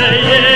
Yeah.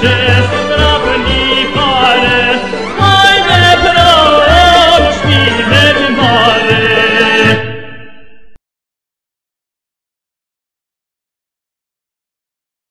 você